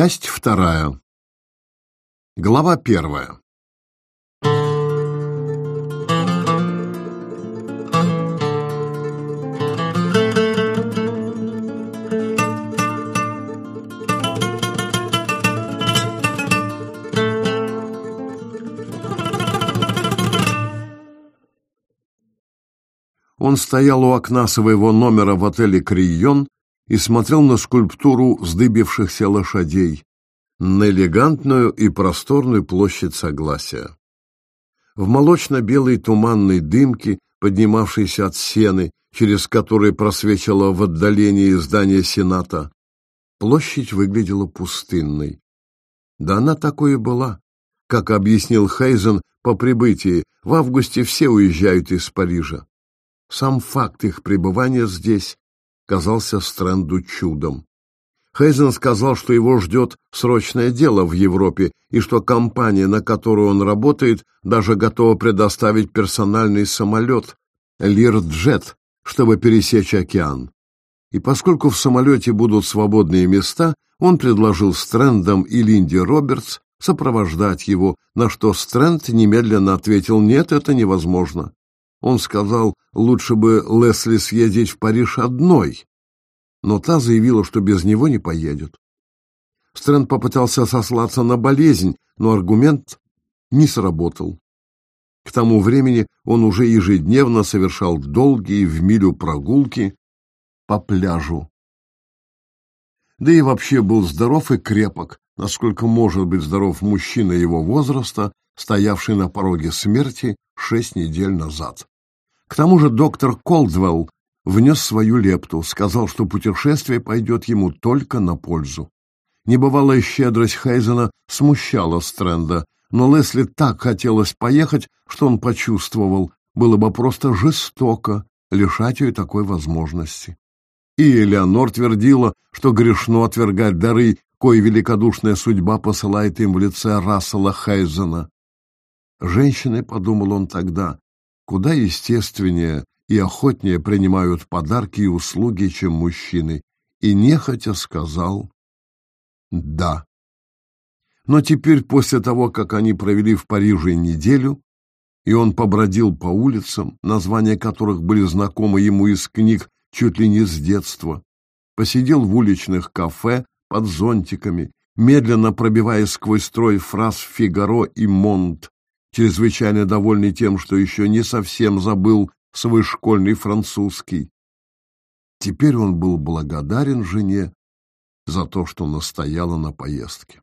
Часть вторая. Глава первая. Он стоял у окна своего номера в отеле «Крион» и смотрел на скульптуру вздыбившихся лошадей, на элегантную и просторную площадь Согласия. В молочно-белой туманной дымке, поднимавшейся от сены, через которые просвечивало в отдалении здание Сената, площадь выглядела пустынной. Да она такой и была. Как объяснил Хейзен по прибытии, в августе все уезжают из Парижа. Сам факт их пребывания здесь казался Стрэнду чудом. Хейзен сказал, что его ждет срочное дело в Европе и что компания, на которую он работает, даже готова предоставить персональный самолет Лирджет, чтобы пересечь океан. И поскольку в самолете будут свободные места, он предложил Стрэндам и Линде Робертс сопровождать его, на что Стрэнд немедленно ответил «нет, это невозможно». Он сказал, лучше бы Лесли съездить в Париж одной, но та заявила, что без него не поедет. Стрэнд попытался сослаться на болезнь, но аргумент не сработал. К тому времени он уже ежедневно совершал долгие в милю прогулки по пляжу. Да и вообще был здоров и крепок, насколько может быть здоров мужчина его возраста, стоявший на пороге смерти шесть недель назад. К тому же доктор Колдвелл внес свою лепту, сказал, что путешествие пойдет ему только на пользу. Небывалая щедрость Хейзена смущала Стрэнда, но Лесли так хотелось поехать, что он почувствовал, было бы просто жестоко лишать ее такой возможности. И Элеонор твердила, что грешно отвергать дары, кое великодушная судьба посылает им в лице Рассела Хейзена. Женщины, подумал он тогда, куда естественнее и охотнее принимают подарки и услуги, чем мужчины, и нехотя сказал «да». Но теперь, после того, как они провели в Париже неделю, и он побродил по улицам, названия которых были знакомы ему из книг чуть ли не с детства, посидел в уличных кафе под зонтиками, медленно пробиваясь сквозь строй фраз «Фигаро» и «Монт», чрезвычайно довольный тем, что еще не совсем забыл свой школьный французский. Теперь он был благодарен жене за то, что настояла на поездке.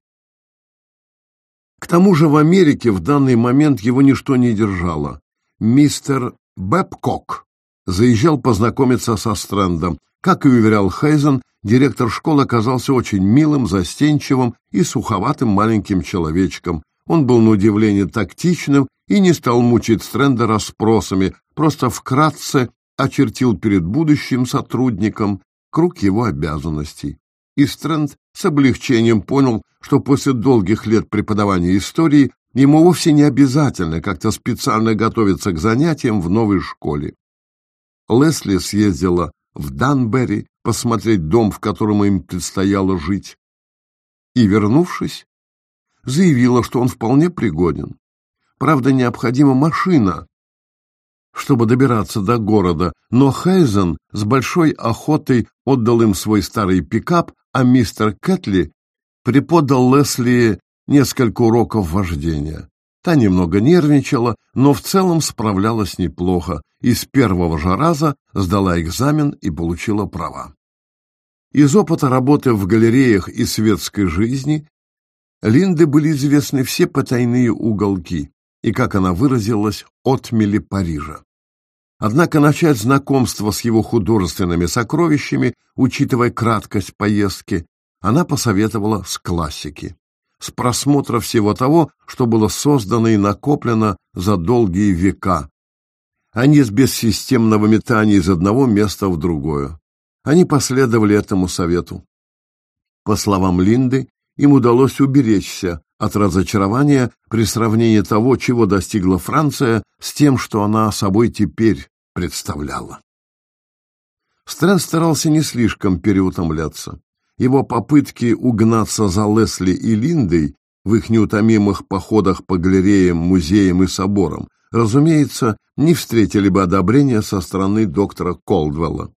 К тому же в Америке в данный момент его ничто не держало. Мистер Бэбкок заезжал познакомиться со Стрэндом. Как и уверял Хейзен, директор школы оказался очень милым, застенчивым и суховатым маленьким человечком, он был на удивление тактичным и не стал мучить Стрэнда расспросами, просто вкратце очертил перед будущим сотрудником круг его обязанностей. И Стрэнд с облегчением понял, что после долгих лет преподавания истории ему вовсе не обязательно как-то специально готовиться к занятиям в новой школе. Лесли съездила в Данбери посмотреть дом, в котором им предстояло жить. И, вернувшись, заявила, что он вполне пригоден. Правда, необходима машина, чтобы добираться до города, но Хайзен с большой охотой отдал им свой старый пикап, а мистер Кэтли преподал Лесли несколько уроков вождения. Та немного нервничала, но в целом справлялась неплохо и с первого же раза сдала экзамен и получила права. Из опыта работы в галереях и светской жизни Линды были известны все потайные уголки и, как она выразилась, отмели Парижа. Однако начать знакомство с его художественными сокровищами, учитывая краткость поездки, она посоветовала с классики, с просмотра всего того, что было создано и накоплено за долгие века, а не с бессистемного метания из одного места в другое. Они последовали этому совету. По словам Линды, им удалось уберечься от разочарования при сравнении того, чего достигла Франция, с тем, что она собой теперь представляла. Стрэн старался не слишком переутомляться. его попытки угнаться за Лесли и Линдой в их неутомимых походах по галереям, музеям и соборам, разумеется, не встретили бы одобрения со стороны доктора Колдвелла.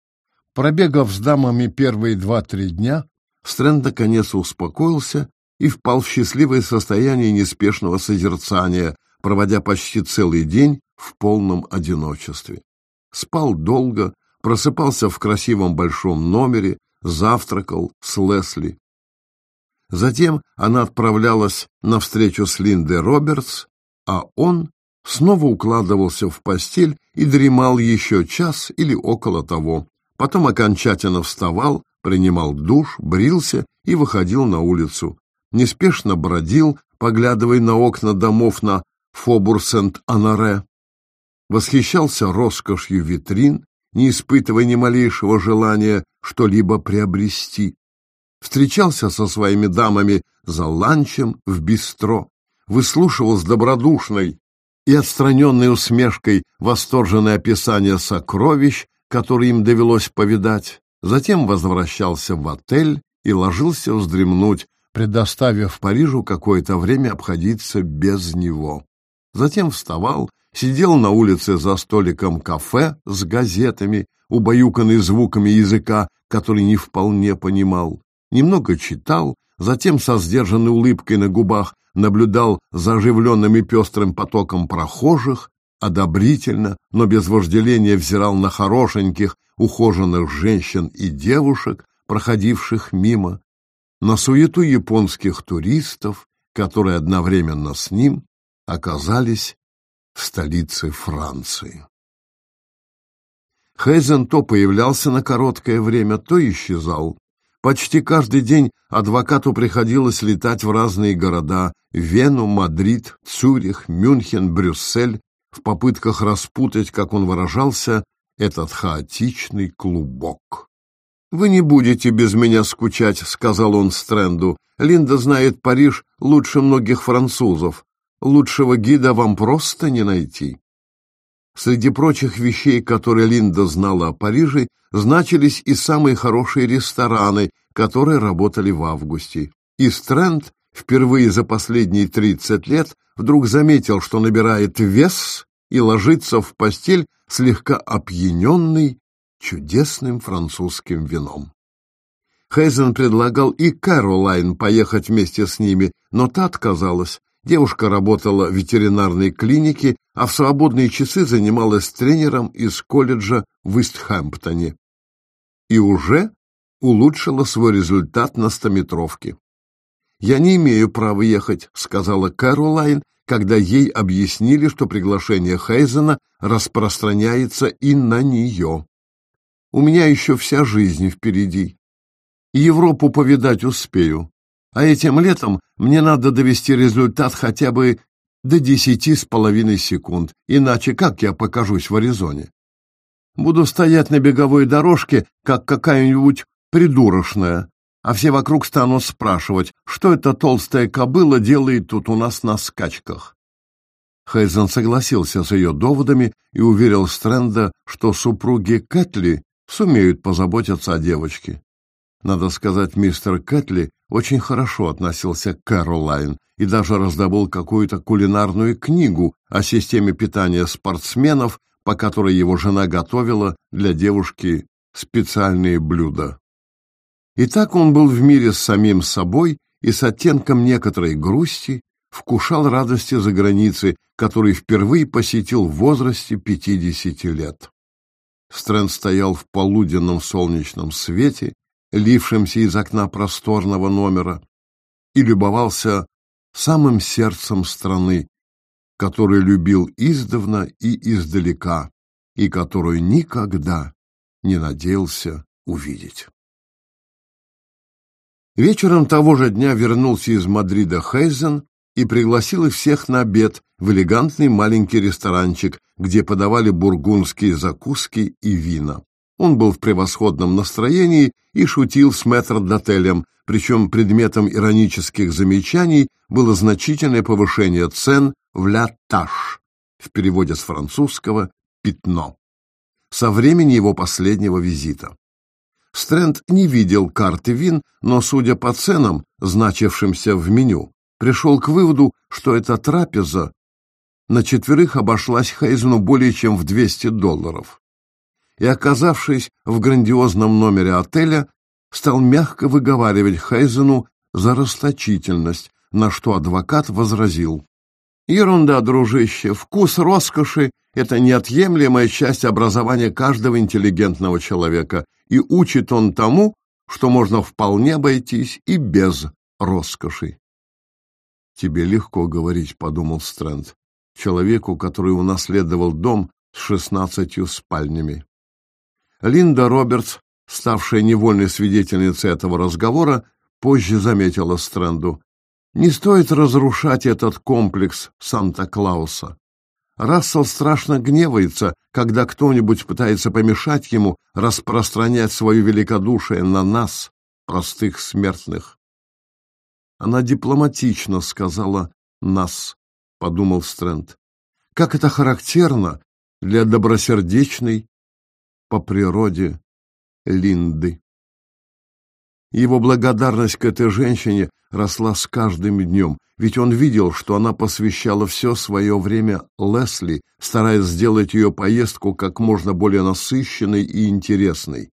Пробегав с дамами первые два-три дня, Стрэнд наконец успокоился и впал в счастливое состояние неспешного созерцания, проводя почти целый день в полном одиночестве. Спал долго, просыпался в красивом большом номере, завтракал с Лесли. Затем она отправлялась на встречу с Линдой Робертс, а он снова укладывался в постель и дремал еще час или около того. Потом окончательно вставал, принимал душ, брился и выходил на улицу. Неспешно бродил, поглядывая на окна домов на Фобур-Сент-Анаре. Восхищался роскошью витрин, не испытывая ни малейшего желания что-либо приобрести. Встречался со своими дамами за ланчем в бистро, выслушивал с добродушной и отстраненной усмешкой восторженное описание сокровищ, которые им довелось повидать, затем возвращался в отель и ложился вздремнуть, предоставив Парижу какое-то время обходиться без него. Затем вставал, сидел на улице за столиком кафе с газетами, убаюканный звуками языка, который не вполне понимал, немного читал, затем со сдержанной улыбкой на губах наблюдал за оживленным и пестрым потоком прохожих, одобрительно, но без вожделения взирал на хорошеньких, ухоженных женщин и девушек, проходивших мимо, на суету японских туристов, которые одновременно с ним оказались в столице Франции. Хейзен то появлялся на короткое время, то исчезал. Почти каждый день адвокату приходилось летать в разные города – Вену, Мадрид, Цюрих, Мюнхен, Брюссель, в попытках распутать, как он выражался, этот хаотичный клубок. «Вы не будете без меня скучать», — сказал он Стрэнду. «Линда знает Париж лучше многих французов. Лучшего гида вам просто не найти». Среди прочих вещей, которые Линда знала о Париже, значились и самые хорошие рестораны, которые работали в августе. И Стрэнд впервые за последние 30 лет вдруг заметил, что набирает вес и ложится в постель слегка опьяненный чудесным французским вином. Хейзен предлагал и Кэролайн поехать вместе с ними, но та отказалась. Девушка работала в ветеринарной клинике, а в свободные часы занималась тренером из колледжа в Истхэмптоне. И уже улучшила свой результат на стометровке. «Я не имею права ехать», — сказала Кэролайн, когда ей объяснили, что приглашение Хейзена распространяется и на нее. «У меня еще вся жизнь впереди. Европу повидать успею. А этим летом мне надо довести результат хотя бы до десяти с половиной секунд, иначе как я покажусь в Аризоне? Буду стоять на беговой дорожке, как какая-нибудь придурочная, а все вокруг станут спрашивать, что эта толстая кобыла делает тут у нас на скачках. Хейзен согласился с ее доводами и уверил Стрэнда, что супруги Кэтли сумеют позаботиться о девочке. Надо сказать, мистер Кэтли очень хорошо относился к Кэролайн и даже раздобыл какую-то кулинарную книгу о системе питания спортсменов, по которой его жена готовила для девушки специальные блюда. И так он был в мире с самим собой и с оттенком некоторой грусти вкушал радости за границей, который впервые посетил в возрасте 50 лет. Стрэнд стоял в полуденном солнечном свете, лившемся из окна просторного номера, и любовался самым сердцем страны, которую любил издавна и издалека, и которую никогда не надеялся увидеть. Вечером того же дня вернулся из Мадрида Хейзен и пригласил их всех на обед в элегантный маленький ресторанчик, где подавали бургундские закуски и вина. Он был в превосходном настроении и шутил с метрдотелем, причем предметом иронических замечаний было значительное повышение цен в «ля таш», в переводе с французского «пятно», со времени его последнего визита. Стрэнд не видел карты вин, но, судя по ценам, значившимся в меню, пришел к выводу, что эта трапеза на четверых обошлась Хейзену более чем в 200 долларов. И, оказавшись в грандиозном номере отеля, стал мягко выговаривать Хейзену за расточительность, на что адвокат возразил. «Ерунда, дружище, вкус роскоши — это неотъемлемая часть образования каждого интеллигентного человека, и учит он тому, что можно вполне обойтись и без роскоши». «Тебе легко говорить», — подумал Стрэнд, человеку, который унаследовал дом с шестнадцатью спальнями. Линда Робертс, ставшая невольной свидетельницей этого разговора, позже заметила Стрэнду. Не стоит разрушать этот комплекс Санта-Клауса. Рассел страшно гневается, когда кто-нибудь пытается помешать ему распространять свое великодушие на нас, простых смертных. Она дипломатично сказала «нас», — подумал Стрэнд. Как это характерно для добросердечной по природе Линды. Его благодарность к этой женщине росла с каждым днем, ведь он видел, что она посвящала все свое время Лесли, стараясь сделать ее поездку как можно более насыщенной и интересной.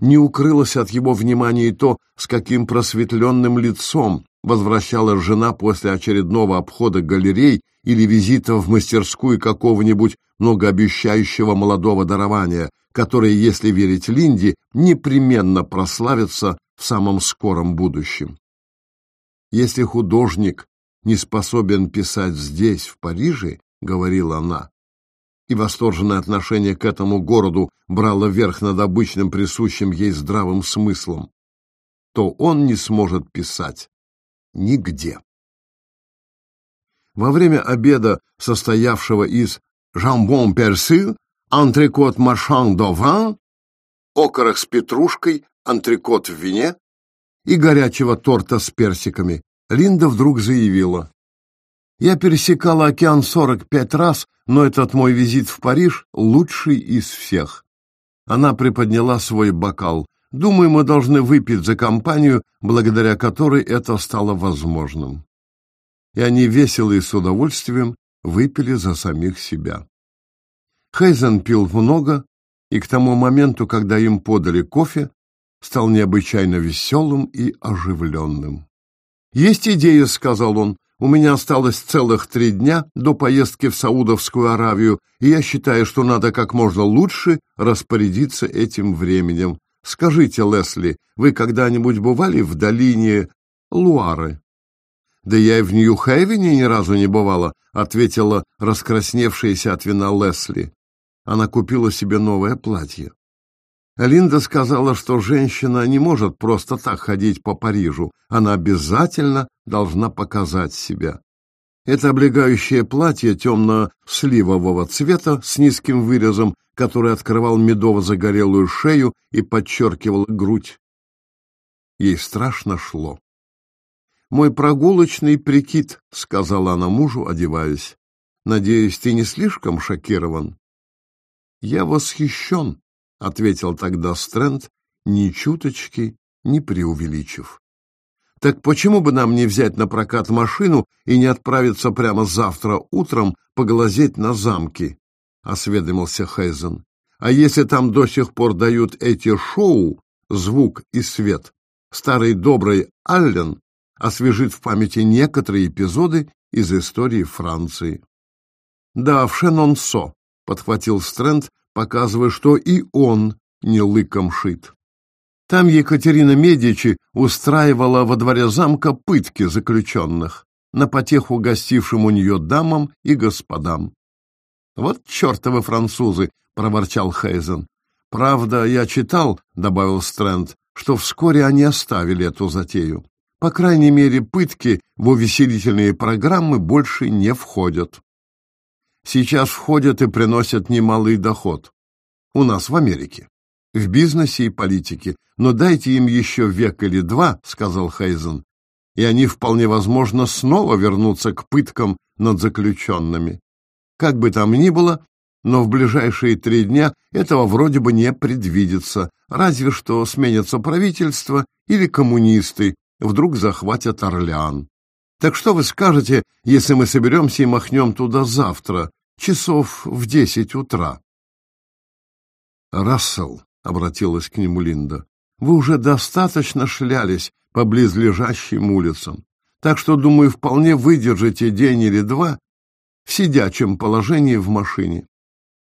Не укрылось от его внимания и то, с каким просветленным лицом возвращалась жена после очередного обхода галерей или визита в мастерскую какого-нибудь многообещающего молодого дарования, который, если верить Линде, непременно прославится в самом скором будущем. Если художник не способен писать здесь, в Париже, говорила она, и восторженное отношение к этому городу брало верх над обычным присущим ей здравым смыслом, то он не сможет писать нигде. Во время обеда, состоявшего из жамбон персил, антрикот маршан дован, окорок с петрушкой, антрикот в вине и горячего торта с персиками, Линда вдруг заявила. «Я пересекала океан сорок пять раз, но этот мой визит в Париж лучший из всех». Она приподняла свой бокал. «Думаю, мы должны выпить за компанию, благодаря которой это стало возможным» и они весело и с удовольствием выпили за самих себя. Хейзен пил много, и к тому моменту, когда им подали кофе, стал необычайно веселым и оживленным. «Есть идея», — сказал он, — «у меня осталось целых три дня до поездки в Саудовскую Аравию, и я считаю, что надо как можно лучше распорядиться этим временем. Скажите, Лесли, вы когда-нибудь бывали в долине Луары?» «Да я и в Нью-Хейвене ни разу не бывала», — ответила раскрасневшаяся от вина Лесли. Она купила себе новое платье. Линда сказала, что женщина не может просто так ходить по Парижу, она обязательно должна показать себя. Это облегающее платье темно-сливового цвета с низким вырезом, который открывал медово-загорелую шею и подчеркивал грудь. Ей страшно шло. «Мой прогулочный прикид», — сказала она мужу, одеваясь. «Надеюсь, ты не слишком шокирован?» «Я восхищен», — ответил тогда Стрэнд, ни чуточки не преувеличив. «Так почему бы нам не взять на прокат машину и не отправиться прямо завтра утром поглазеть на замки?» — осведомился Хейзен. «А если там до сих пор дают эти шоу, звук и свет, старый добрый Аллен освежит в памяти некоторые эпизоды из истории Франции. «Да, в Шенонсо», — подхватил Стрэнд, показывая, что и он не лыком шит. Там Екатерина Медичи устраивала во дворе замка пытки заключенных на потеху гостившим у нее дамам и господам. «Вот чертовы французы!» — проворчал Хейзен. «Правда, я читал, — добавил Стрэнд, — что вскоре они оставили эту затею. По крайней мере, пытки в увеселительные программы больше не входят. Сейчас входят и приносят немалый доход. У нас в Америке. В бизнесе и политике. Но дайте им еще век или два, сказал Хейзен, и они вполне возможно снова вернутся к пыткам над заключенными. Как бы там ни было, но в ближайшие три дня этого вроде бы не предвидится, разве что сменится правительство или коммунисты вдруг захватят Орлеан. Так что вы скажете, если мы соберемся и махнем туда завтра, часов в десять утра? «Рассел», — обратилась к нему Линда, — «вы уже достаточно шлялись по близлежащим улицам, так что, думаю, вполне выдержите день или два в сидячем положении в машине.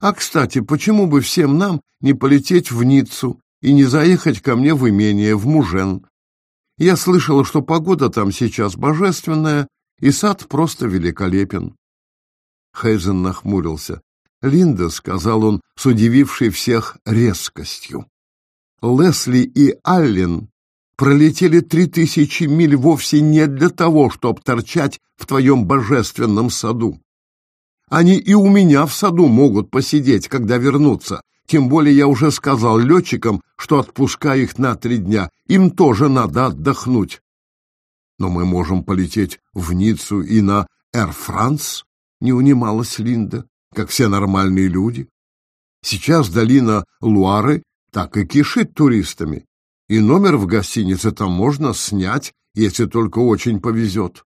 А, кстати, почему бы всем нам не полететь в Ниццу и не заехать ко мне в имение, в Мужен? Я слышала, что погода там сейчас божественная, и сад просто великолепен. Хейзен нахмурился. Линда, — сказал он с удивившей всех резкостью. Лесли и Аллен пролетели три тысячи миль вовсе не для того, чтобы торчать в твоем божественном саду. Они и у меня в саду могут посидеть, когда вернутся. Тем более я уже сказал летчикам, что отпускаю их на три дня. Им тоже надо отдохнуть. Но мы можем полететь в Ниццу и на Air France, не унималась Линда как все нормальные люди. Сейчас долина Луары так и кишит туристами, и номер в гостинице там можно снять, если только очень повезет.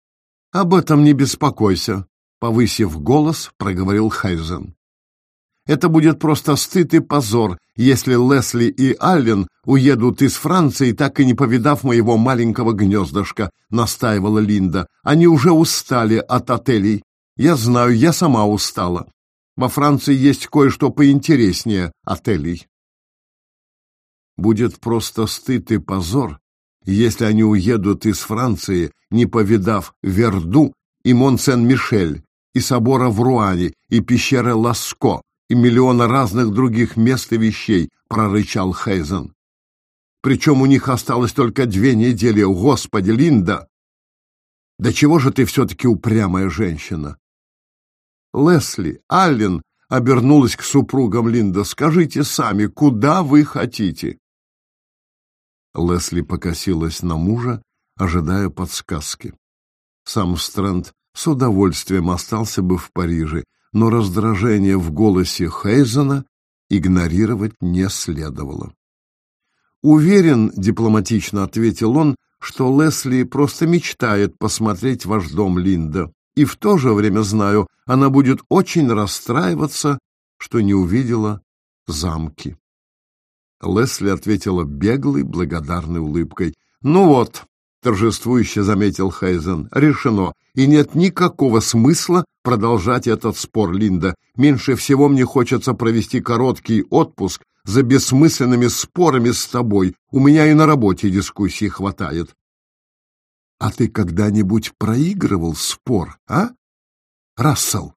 — Об этом не беспокойся, — повысив голос, проговорил Хайзен. Это будет просто стыд и позор, если Лесли и Аллен уедут из Франции, так и не повидав моего маленького гнездышка, настаивала Линда. Они уже устали от отелей. Я знаю, я сама устала. Во Франции есть кое-что поинтереснее отелей. Будет просто стыд и позор, если они уедут из Франции, не повидав Верду и Мон-Сен-Мишель, и собора в Руане, и пещеры Ласко, и миллиона разных других мест и вещей, прорычал Хейзен. Причем у них осталось только две недели. Господи, Линда! Да чего же ты все-таки упрямая женщина? Лесли, Аллен обернулась к супругам Линда. Скажите сами, куда вы хотите? Лесли покосилась на мужа, ожидая подсказки. Сам Стрэнд с удовольствием остался бы в Париже, но раздражение в голосе Хейзена игнорировать не следовало. «Уверен», — дипломатично ответил он, — «что Лесли просто мечтает посмотреть ваш дом, Линда и в то же время знаю, она будет очень расстраиваться, что не увидела замки. Лесли ответила беглой, благодарной улыбкой. «Ну вот», — торжествующе заметил Хейзен, — «решено, и нет никакого смысла продолжать этот спор, Линда. Меньше всего мне хочется провести короткий отпуск за бессмысленными спорами с тобой. У меня и на работе дискуссий хватает. А ты когда-нибудь проигрывал спор, а? Рассел?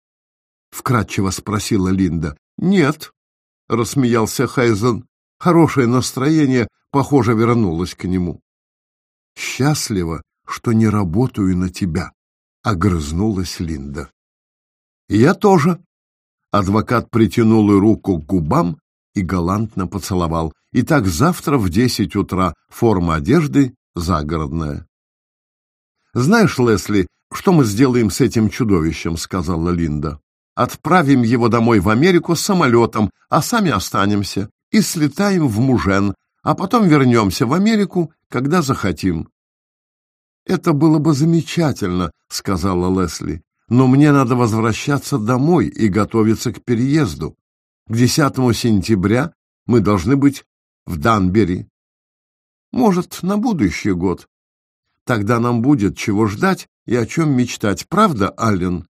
Вкратчиво спросила Линда. Нет, рассмеялся Хайзен. Хорошее настроение, похоже, вернулось к нему. Счастливо, что не работаю на тебя, огрызнулась Линда. Я тоже. Адвокат притянул руку к губам и галантно поцеловал. Итак, завтра в десять утра форма одежды загородная. «Знаешь, Лесли, что мы сделаем с этим чудовищем?» — сказала Линда. «Отправим его домой в Америку самолетом, а сами останемся, и слетаем в Мужен, а потом вернемся в Америку, когда захотим». «Это было бы замечательно», — сказала Лесли, «но мне надо возвращаться домой и готовиться к переезду. К 10 сентября мы должны быть в Данбери. Может, на будущий год. Тогда нам будет чего ждать и о чем мечтать. Правда, Аллен?»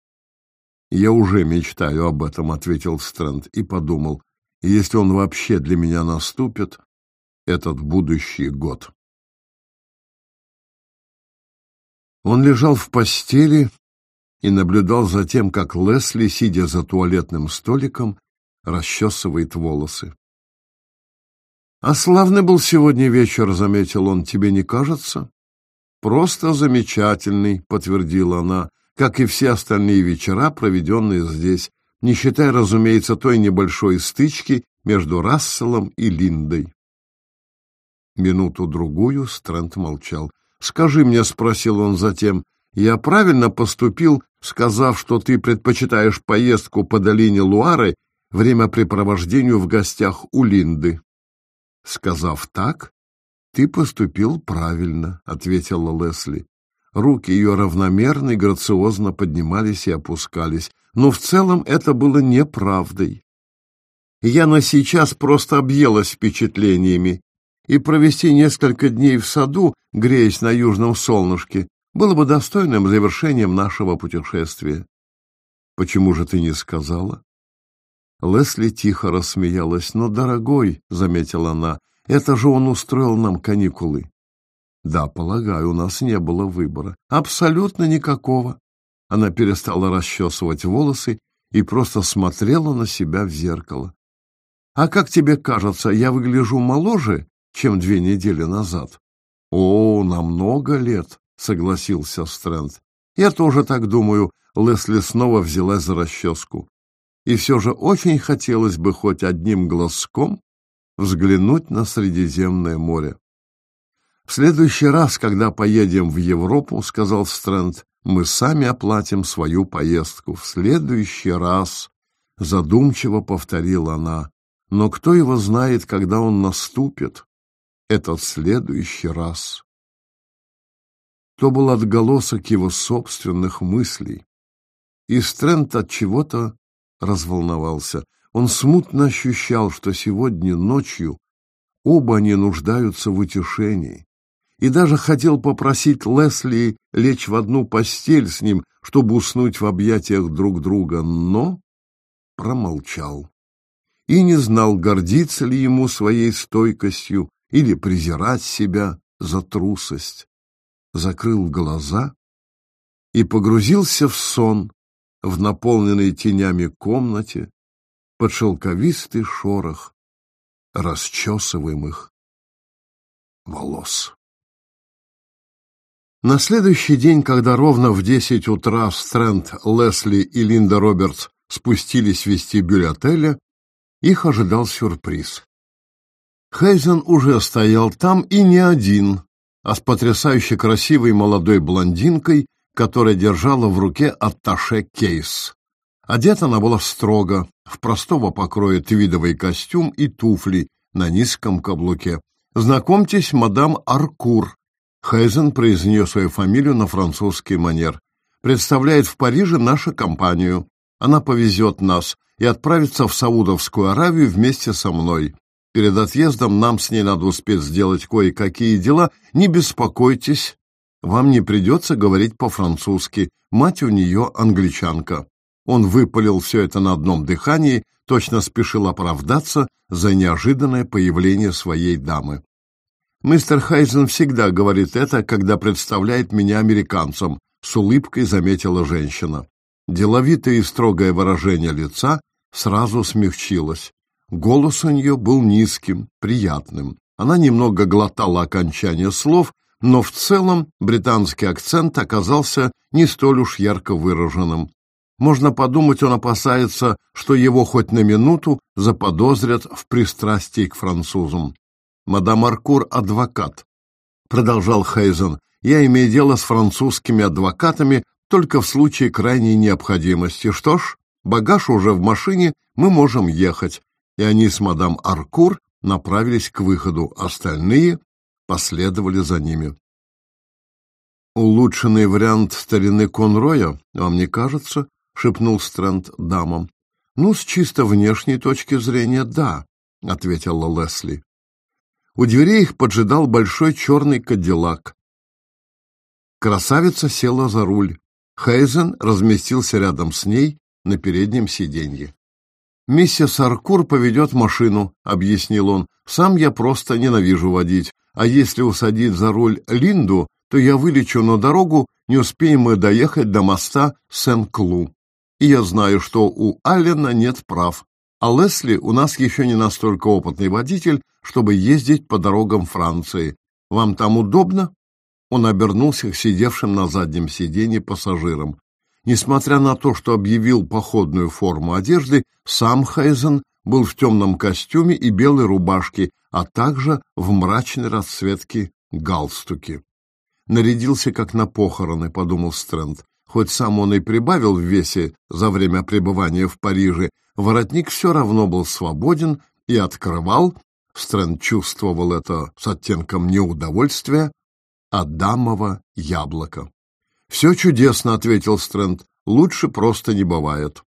«Я уже мечтаю об этом», — ответил Стрэнд и подумал. «Если он вообще для меня наступит, этот будущий год». Он лежал в постели и наблюдал за тем, как Лесли, сидя за туалетным столиком, расчесывает волосы. «А славный был сегодня вечер», — заметил он, — «тебе не кажется?» «Просто замечательный», — подтвердила она, как и все остальные вечера, проведенные здесь, не считая, разумеется, той небольшой стычки между Расселом и Линдой. Минуту-другую Стрэнд молчал. «Скажи мне», — спросил он затем, — «я правильно поступил, сказав, что ты предпочитаешь поездку по долине Луары времяпрепровождению в гостях у Линды. Сказав так, ты поступил правильно, ответила Лесли. Руки ее равномерно и грациозно поднимались и опускались, но в целом это было неправдой. Я на сейчас просто объелась впечатлениями, и провести несколько дней в саду, греясь на южном солнышке, было бы достойным завершением нашего путешествия. Почему же ты не сказала? Лесли тихо рассмеялась. «Но, дорогой», — заметила она, — «это же он устроил нам каникулы». «Да, полагаю, у нас не было выбора. Абсолютно никакого». Она перестала расчесывать волосы и просто смотрела на себя в зеркало. «А как тебе кажется, я выгляжу моложе, чем две недели назад?» «О, на много лет», — согласился Стрэнд. «Я тоже так думаю». Лесли снова взялась за расческу и все же очень хотелось бы хоть одним глазком взглянуть на Средиземное море. «В следующий раз, когда поедем в Европу, — сказал Стрэнд, — мы сами оплатим свою поездку. В следующий раз, — задумчиво повторила она, — но кто его знает, когда он наступит, этот следующий раз? То был отголосок его собственных мыслей, и Стрэнд от чего-то разволновался. Он смутно ощущал, что сегодня ночью оба они нуждаются в утешении, и даже хотел попросить Лесли лечь в одну постель с ним, чтобы уснуть в объятиях друг друга, но промолчал и не знал, гордиться ли ему своей стойкостью или презирать себя за трусость. Закрыл глаза и погрузился в сон, в наполненной тенями комнате под шелковистый шорох расчесываемых волос. На следующий день, когда ровно в десять утра Стрэнд, Лесли и Линда Робертс спустились в вестибюль отеля, их ожидал сюрприз. Хейзен уже стоял там и не один, а с потрясающе красивой молодой блондинкой которая держала в руке атташе кейс. Одета она была строго, в простого покроя твидовый костюм и туфли на низком каблуке. «Знакомьтесь, мадам Аркур», — Хейзен произнес свою фамилию на французский манер. «Представляет в Париже нашу компанию. Она повезет нас и отправится в Саудовскую Аравию вместе со мной. Перед отъездом нам с ней надо успеть сделать кое-какие дела. Не беспокойтесь, вам не придется говорить по-французски, мать у нее англичанка. Он выпалил все это на одном дыхании, точно спешил оправдаться за неожиданное появление своей дамы. Мистер Хайзен всегда говорит это, когда представляет меня американцам, с улыбкой заметила женщина. Деловитое и строгое выражение лица сразу смягчилось. Голос у нее был низким, приятным. Она немного глотала окончание слов, но в целом британский акцент оказался не столь уж ярко выраженным. Можно подумать, он опасается, что его хоть на минуту заподозрят в пристрастии к французам. «Мадам Аркур — адвокат», — продолжал Хейзен. «Я имею дело с французскими адвокатами только в случае крайней необходимости. Что ж, багаж уже в машине, мы можем ехать». И они с мадам Аркур направились к выходу, остальные последовали за ними. «Улучшенный вариант старины Конроя, вам не кажется?» — шепнул Стрэнд дамам. «Ну, с чисто внешней точки зрения, да», — ответила Лесли. У дверей их поджидал большой черный кадиллак. Красавица села за руль. Хейзен разместился рядом с ней на переднем сиденье. «Миссис Аркур поведет машину», — объяснил он. «Сам я просто ненавижу водить а если усадить за руль Линду, то я вылечу на дорогу, не успеем мы доехать до моста Сен-Клу. И я знаю, что у Аллена нет прав, а Лесли у нас еще не настолько опытный водитель, чтобы ездить по дорогам Франции. Вам там удобно?» Он обернулся к сидевшим на заднем сиденье пассажирам. Несмотря на то, что объявил походную форму одежды, сам Хейзен был в темном костюме и белой рубашке, а также в мрачной расцветке галстуки. Нарядился как на похороны, подумал Стрэнд. Хоть сам он и прибавил в весе за время пребывания в Париже, воротник все равно был свободен и открывал, Стрэнд чувствовал это с оттенком неудовольствия, Адамово яблоко. «Все чудесно», — ответил Стрэнд, — «лучше просто не бывает».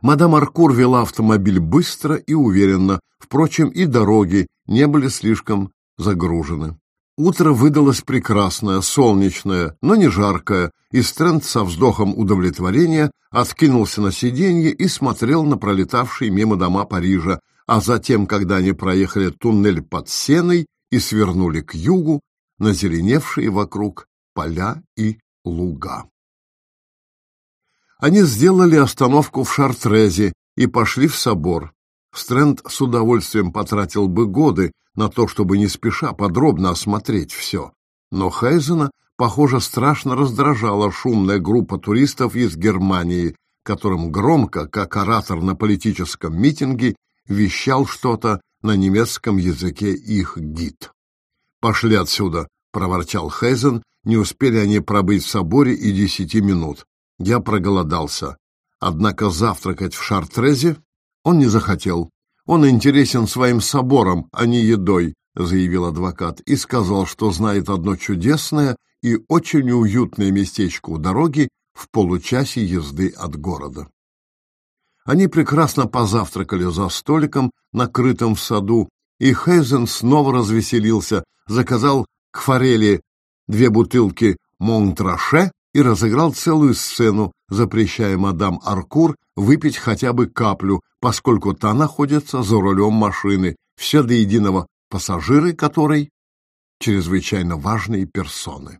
Мадам Аркур вела автомобиль быстро и уверенно, впрочем, и дороги не были слишком загружены. Утро выдалось прекрасное, солнечное, но не жаркое, и Стрэнд со вздохом удовлетворения откинулся на сиденье и смотрел на пролетавшие мимо дома Парижа, а затем, когда они проехали туннель под Сеной и свернули к югу, на зеленевшие вокруг поля и луга. Они сделали остановку в Шартрезе и пошли в собор. Стрэнд с удовольствием потратил бы годы на то, чтобы не спеша подробно осмотреть все. Но Хейзена, похоже, страшно раздражала шумная группа туристов из Германии, которым громко, как оратор на политическом митинге, вещал что-то на немецком языке их гид. «Пошли отсюда!» — проворчал Хейзен. Не успели они пробыть в соборе и десяти минут. Я проголодался. Однако завтракать в Шартрезе он не захотел. Он интересен своим собором, а не едой, заявил адвокат, и сказал, что знает одно чудесное и очень уютное местечко у дороги в получасе езды от города. Они прекрасно позавтракали за столиком, накрытым в саду, и Хейзен снова развеселился, заказал к форели две бутылки Монтраше и разыграл целую сцену, запрещая мадам Аркур выпить хотя бы каплю, поскольку та находится за рулем машины, все до единого пассажиры которой чрезвычайно важные персоны.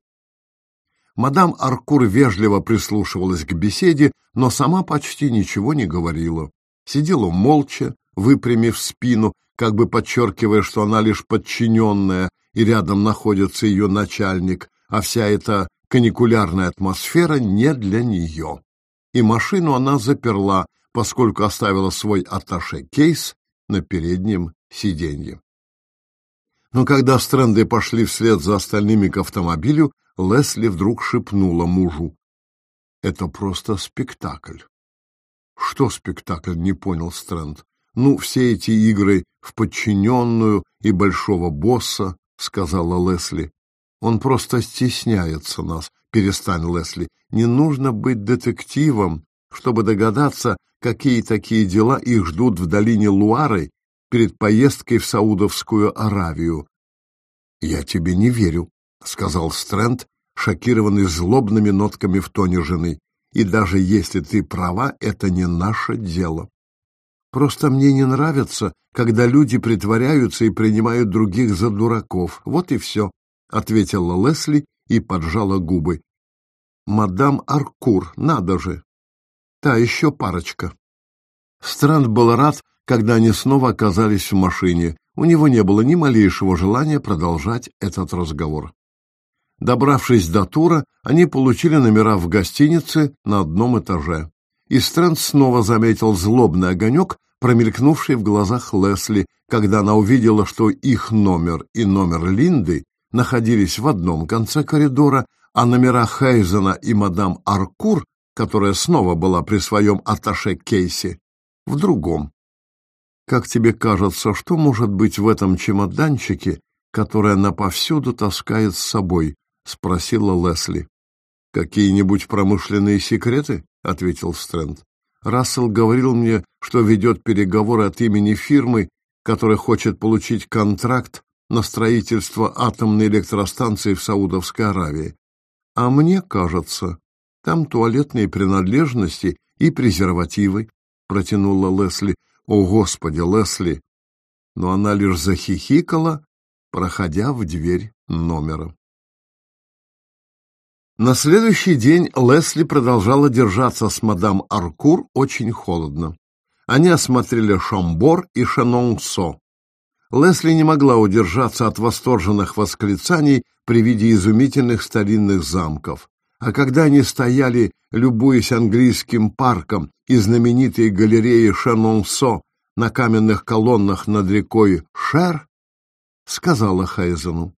Мадам Аркур вежливо прислушивалась к беседе, но сама почти ничего не говорила. Сидела молча, выпрямив спину, как бы подчеркивая, что она лишь подчиненная, и рядом находится ее начальник, а вся эта каникулярная атмосфера не для нее. И машину она заперла, поскольку оставила свой атташе-кейс на переднем сиденье. Но когда Стрэнды пошли вслед за остальными к автомобилю, Лесли вдруг шепнула мужу. «Это просто спектакль». «Что спектакль?» — не понял Стрэнд. «Ну, все эти игры в подчиненную и большого босса», — сказала Лесли. Он просто стесняется нас. Перестань, Лесли. Не нужно быть детективом, чтобы догадаться, какие такие дела их ждут в долине Луары перед поездкой в Саудовскую Аравию. «Я тебе не верю», — сказал Стрэнд, шокированный злобными нотками в тоне жены. «И даже если ты права, это не наше дело. Просто мне не нравится, когда люди притворяются и принимают других за дураков. Вот и все ответила Лесли и поджала губы. Мадам Аркур, надо же. Та еще парочка. Странд был рад, когда они снова оказались в машине. У него не было ни малейшего желания продолжать этот разговор. Добравшись до тура, они получили номера в гостинице на одном этаже. И Стрэнд снова заметил злобный огонек, промелькнувший в глазах Лесли, когда она увидела, что их номер и номер Линды находились в одном конце коридора, а номера Хейзена и мадам Аркур, которая снова была при своем атташе Кейси, в другом. «Как тебе кажется, что может быть в этом чемоданчике, который она повсюду таскает с собой?» — спросила Лесли. «Какие-нибудь промышленные секреты?» — ответил Стрэнд. «Рассел говорил мне, что ведет переговоры от имени фирмы, которая хочет получить контракт на строительство атомной электростанции в Саудовской Аравии. А мне кажется, там туалетные принадлежности и презервативы, протянула Лесли. О, Господи, Лесли! Но она лишь захихикала, проходя в дверь номера. На следующий день Лесли продолжала держаться с мадам Аркур очень холодно. Они осмотрели Шамбор и Шанонгсо, Лесли не могла удержаться от восторженных восклицаний при виде изумительных старинных замков. А когда они стояли, любуясь английским парком и знаменитой галереей Шенонсо на каменных колоннах над рекой Шер, сказала Хайзену,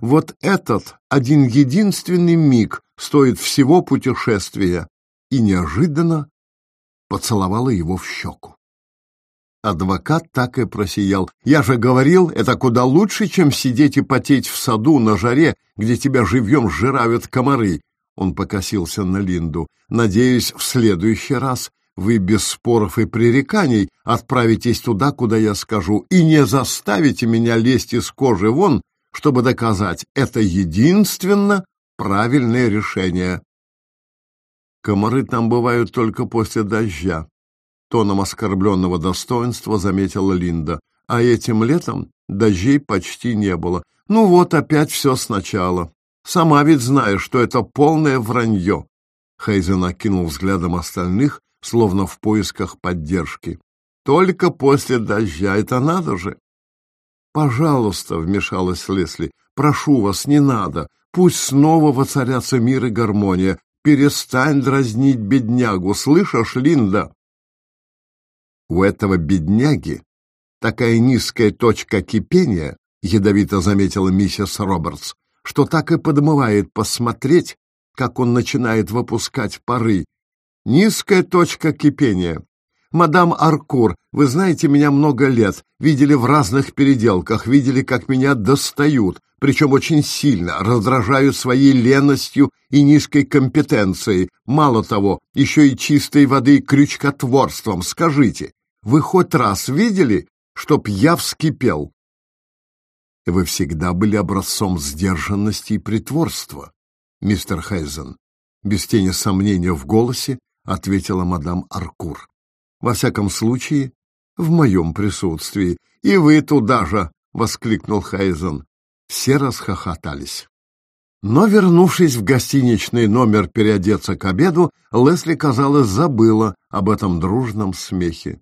«Вот этот один единственный миг стоит всего путешествия, и неожиданно поцеловала его в щеку. Адвокат так и просиял. «Я же говорил, это куда лучше, чем сидеть и потеть в саду на жаре, где тебя живьем сжирают комары». Он покосился на Линду. «Надеюсь, в следующий раз вы без споров и пререканий отправитесь туда, куда я скажу, и не заставите меня лезть из кожи вон, чтобы доказать, это единственно правильное решение». «Комары там бывают только после дождя», тоном оскорбленного достоинства заметила Линда. А этим летом дождей почти не было. Ну вот опять все сначала. Сама ведь знаешь, что это полное вранье. Хейзен окинул взглядом остальных, словно в поисках поддержки. Только после дождя, это надо же. Пожалуйста, вмешалась Лесли, прошу вас, не надо. Пусть снова воцарятся мир и гармония. Перестань дразнить беднягу, слышишь, Линда? У этого бедняги такая низкая точка кипения, ядовито заметила миссис Робертс, что так и подмывает посмотреть, как он начинает выпускать пары. Низкая точка кипения. Мадам Аркур, вы знаете меня много лет, видели в разных переделках, видели, как меня достают, причем очень сильно, раздражают своей леностью и низкой компетенцией. Мало того, еще и чистой воды крючкотворством. Скажите, вы хоть раз видели, чтоб я вскипел? Вы всегда были образцом сдержанности и притворства, мистер Хейзен. Без тени сомнения в голосе ответила мадам Аркур. Во всяком случае, в моем присутствии. И вы туда же, воскликнул Хейзен. Все расхохотались. Но, вернувшись в гостиничный номер переодеться к обеду, Лесли, казалось, забыла об этом дружном смехе.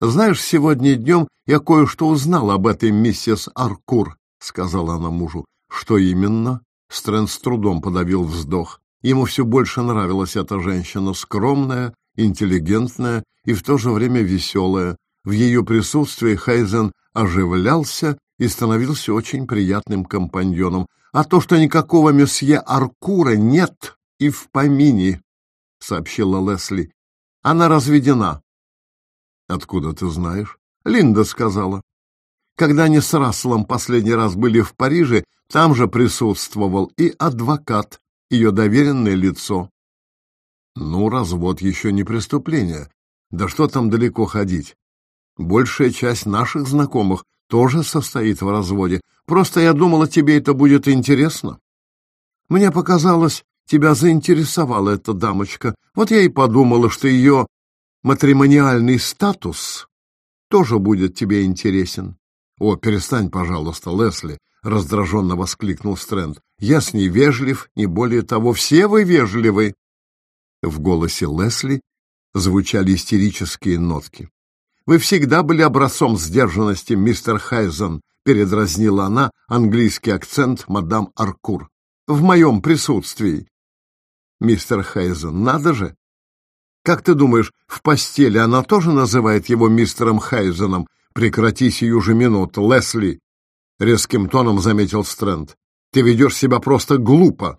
«Знаешь, сегодня днем я кое-что узнал об этой миссис Аркур», — сказала она мужу. «Что именно?» Стрэнд с трудом подавил вздох. Ему все больше нравилась эта женщина, скромная, интеллигентная и в то же время веселая. В ее присутствии Хайзен оживлялся и становился очень приятным компаньоном. А то, что никакого месье Аркура нет и в помине, — сообщила Лесли. Она разведена. Откуда ты знаешь? Линда сказала. Когда они с Расселом последний раз были в Париже, там же присутствовал и адвокат, ее доверенное лицо. Ну, развод еще не преступление. Да что там далеко ходить? Большая часть наших знакомых тоже состоит в разводе. Просто я думала, тебе это будет интересно. Мне показалось, тебя заинтересовала эта дамочка. Вот я и подумала, что ее матримониальный статус тоже будет тебе интересен. О, перестань, пожалуйста, Лесли, раздраженно воскликнул Стрэнд. Я с ней вежлив, не более того, все вы вежливы. В голосе Лесли звучали истерические нотки. Вы всегда были образцом сдержанности, мистер Хайзен, передразнила она английский акцент мадам Аркур. В моем присутствии. Мистер Хайзен, надо же, как ты думаешь, в постели она тоже называет его мистером Хайзеном? Прекрати сию же минуту, Лесли!» Резким тоном заметил Стрэнд. «Ты ведешь себя просто глупо!»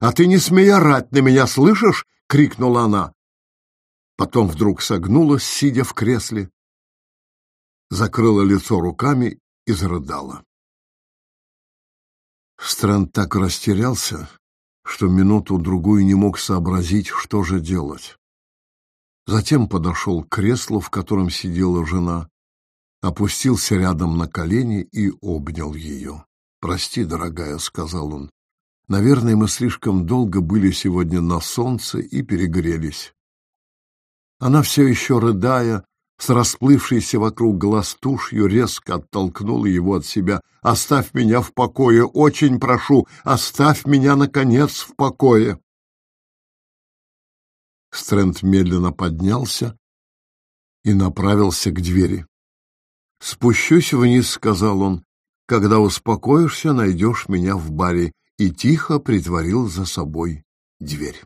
«А ты не смей орать на меня, слышишь?» — крикнула она. Потом вдруг согнулась, сидя в кресле, закрыла лицо руками и зарыдала. Стрэнд так растерялся, что минуту-другую не мог сообразить, что же делать. Затем подошел к креслу, в котором сидела жена, опустился рядом на колени и обнял ее. «Прости, дорогая», — сказал он. «Наверное, мы слишком долго были сегодня на солнце и перегрелись». Она все еще, рыдая, с расплывшейся вокруг глаз тушью, резко оттолкнула его от себя. «Оставь меня в покое, очень прошу, оставь меня, наконец, в покое!» Стрэнд медленно поднялся и направился к двери. «Спущусь вниз», — сказал он. «Когда успокоишься, найдешь меня в баре», и тихо притворил за собой дверь.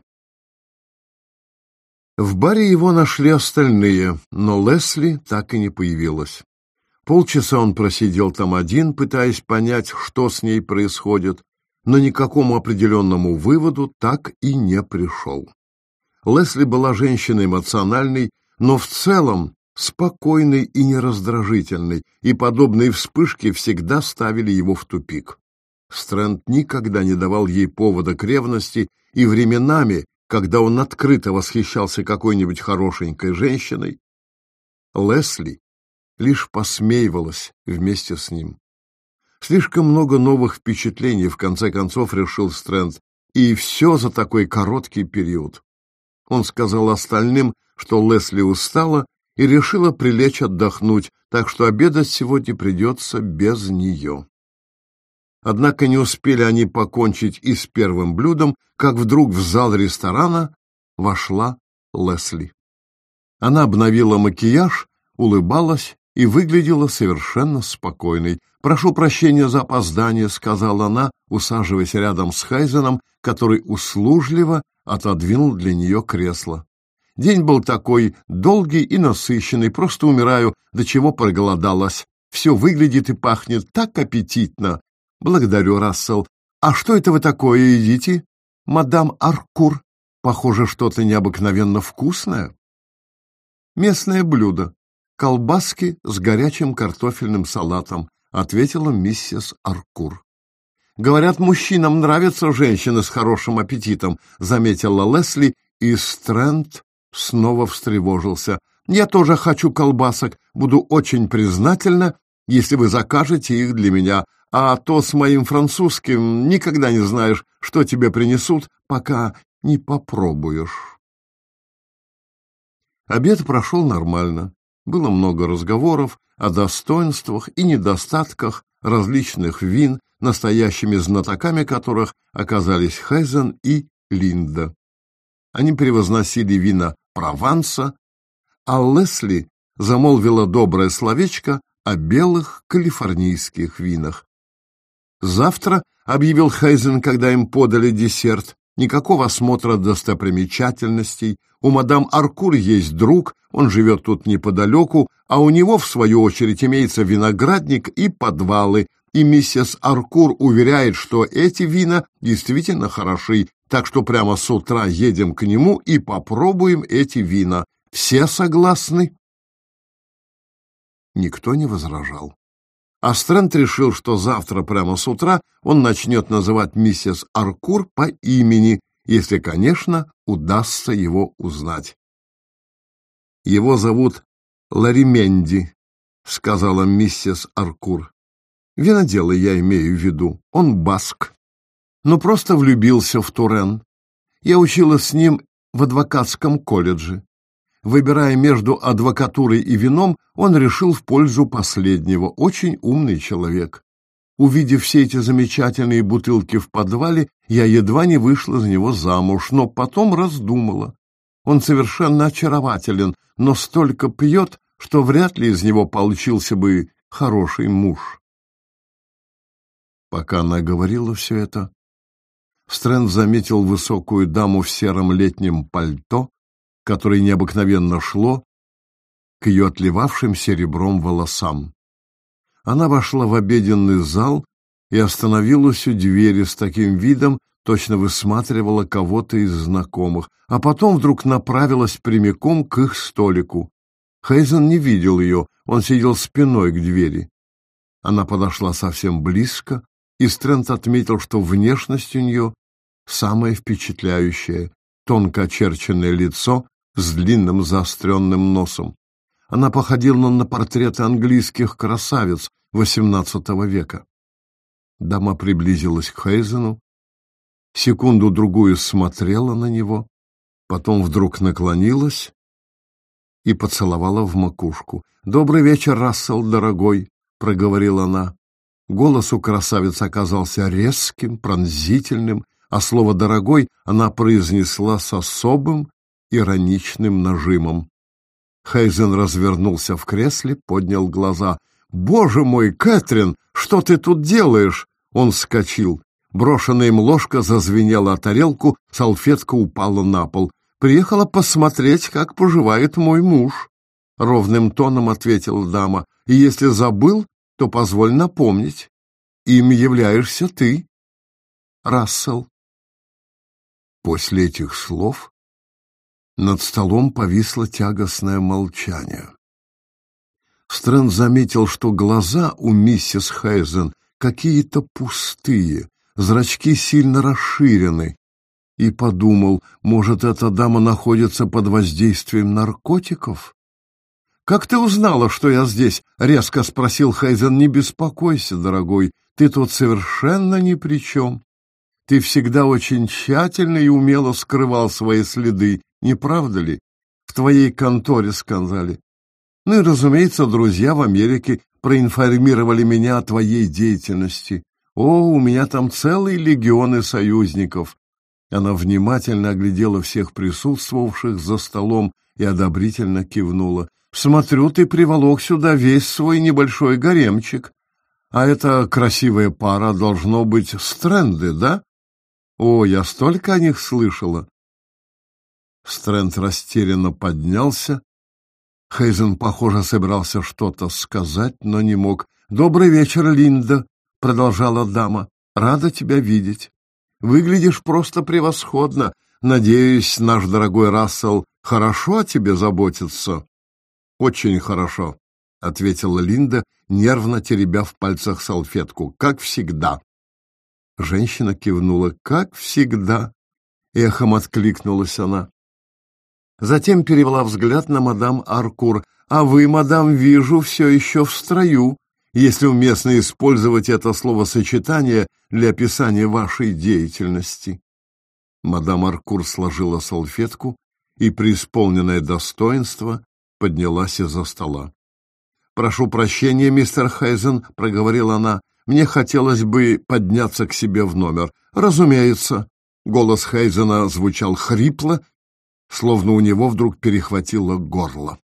В баре его нашли остальные, но Лесли так и не появилась. Полчаса он просидел там один, пытаясь понять, что с ней происходит. но никакому определенному выводу так и не пришел. Лесли была женщиной эмоциональной, но в целом спокойной и нераздражительной, и подобные вспышки всегда ставили его в тупик. Стрэнд никогда не давал ей повода к ревности, и временами, когда он открыто восхищался какой-нибудь хорошенькой женщиной, Лесли лишь посмеивалась вместе с ним. Слишком много новых впечатлений, в конце концов, решил Стрэнд, и все за такой короткий период. Он сказал остальным, что Лесли устала и решила прилечь отдохнуть, так что обедать сегодня придется без нее. Однако не успели они покончить и с первым блюдом, как вдруг в зал ресторана вошла Лесли. Она обновила макияж, улыбалась и выглядела совершенно спокойной. «Прошу прощения за опоздание», — сказала она, усаживаясь рядом с Хайзеном, который услужливо отодвинул для нее кресло. День был такой долгий и насыщенный, просто умираю, до чего проголодалась. Все выглядит и пахнет так аппетитно. Благодарю, Рассел. А что это вы такое едите? Мадам Аркур. Похоже, что-то необыкновенно вкусное. Местное блюдо. Колбаски с горячим картофельным салатом, ответила миссис Аркур. Говорят, мужчинам нравятся женщины с хорошим аппетитом, заметила Лесли, и Стрэнд снова встревожился. Я тоже хочу колбасок, буду очень признательна, если вы закажете их для меня, а то с моим французским никогда не знаешь, что тебе принесут, пока не попробуешь. Обед прошел нормально. Было много разговоров о достоинствах и недостатках различных вин, настоящими знатоками которых оказались Хайзен и Линда. Они превозносили вина Прованса, а Лесли замолвила доброе словечко о белых калифорнийских винах. «Завтра», — объявил Хайзен, когда им подали десерт, никакого осмотра достопримечательностей. У мадам Аркур есть друг, он живет тут неподалеку, а у него, в свою очередь, имеется виноградник и подвалы, и миссис Аркур уверяет, что эти вина действительно хороши, так что прямо с утра едем к нему и попробуем эти вина. Все согласны?» Никто не возражал. А Стрэнд решил, что завтра прямо с утра он начнет называть миссис Аркур по имени, если, конечно, удастся его узнать. «Его зовут Ларименди», — сказала миссис Аркур. «Винодело я имею в виду. Он баск. Но просто влюбился в Турен. Я училась с ним в адвокатском колледже. Выбирая между адвокатурой и вином, он решил в пользу последнего. Очень умный человек. Увидев все эти замечательные бутылки в подвале, я едва не вышла за него замуж, но потом раздумала. Он совершенно очарователен, но столько пьет, что вряд ли из него получился бы хороший муж. Пока она говорила все это, Стрэнд заметил высокую даму в сером летнем пальто, которое необыкновенно шло к ее отливавшим серебром волосам. Она вошла в обеденный зал и остановилась у двери с таким видом, точно высматривала кого-то из знакомых, а потом вдруг направилась прямиком к их столику. Хейзен не видел ее, он сидел спиной к двери. Она подошла совсем близко, и Стрэнд отметил, что внешность у нее самая впечатляющая, тонко очерченное лицо с длинным заостренным носом. Она походила на портреты английских красавиц XVIII века. Дама приблизилась к Хейзену, секунду-другую смотрела на него, потом вдруг наклонилась и поцеловала в макушку. «Добрый вечер, Рассел, дорогой!» — проговорила она. Голос у красавицы оказался резким, пронзительным, а слово «дорогой» она произнесла с особым ироничным нажимом. Хейзен развернулся в кресле, поднял глаза. «Боже мой, Кэтрин, что ты тут делаешь?» Он вскочил. Брошенная им ложка зазвенела о тарелку, салфетка упала на пол. «Приехала посмотреть, как поживает мой муж», — ровным тоном ответила дама. «И если забыл, то позволь напомнить. Им являешься ты». Рассел. После этих слов над столом повисло тягостное молчание. Стрэнд заметил, что глаза у миссис Хейзен какие-то пустые, зрачки сильно расширены, и подумал, может, эта дама находится под воздействием наркотиков? «Как ты узнала, что я здесь?» — резко спросил Хейзен. «Не беспокойся, дорогой, ты тут совершенно ни при чем. Ты всегда очень тщательно и умело скрывал свои следы, не правда ли? В твоей конторе сказали. Ну и, разумеется, друзья в Америке проинформировали меня о твоей деятельности. О, у меня там целые легионы союзников. Она внимательно оглядела всех присутствовавших за столом и одобрительно кивнула. «Смотрю, ты приволок сюда весь свой небольшой гаремчик. А эта красивая пара должно быть Стрэнды, да? О, я столько о них слышала!» Стрэнд растерянно поднялся. Хейзен, похоже, собирался что-то сказать, но не мог. «Добрый вечер, Линда», — продолжала дама. «Рада тебя видеть». Выглядишь просто превосходно. Надеюсь, наш дорогой Рассел хорошо о тебе заботится. Очень хорошо, ответила Линда, нервно теребя в пальцах салфетку. Как всегда. Женщина кивнула. Как всегда. Эхом откликнулась она. Затем перевела взгляд на мадам Аркур. «А вы, мадам, вижу, все еще в строю если уместно использовать это словосочетание для описания вашей деятельности. Мадам Аркур сложила салфетку и, преисполненное достоинство, поднялась из-за стола. «Прошу прощения, мистер Хайзен», — проговорила она, — «мне хотелось бы подняться к себе в номер». «Разумеется». Голос Хайзена звучал хрипло, словно у него вдруг перехватило горло.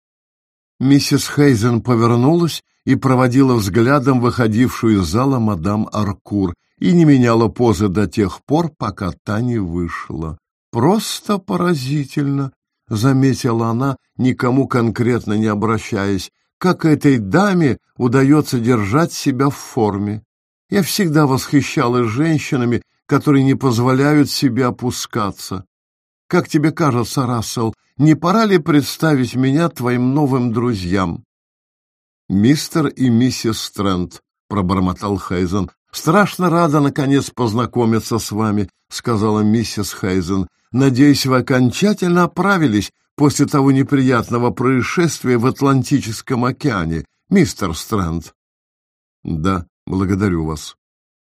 Миссис Хейзен повернулась и проводила взглядом выходившую из зала мадам Аркур и не меняла позы до тех пор, пока та не вышла. «Просто поразительно», — заметила она, никому конкретно не обращаясь, «как этой даме удается держать себя в форме. Я всегда восхищалась женщинами, которые не позволяют себе опускаться. Как тебе кажется, Рассел, не пора ли представить меня твоим новым друзьям?» «Мистер и миссис Стрэнд», — пробормотал Хейзен. «Страшно рада, наконец, познакомиться с вами», — сказала миссис Хейзен. «Надеюсь, вы окончательно оправились после того неприятного происшествия в Атлантическом океане, мистер Стрэнд». «Да, благодарю вас».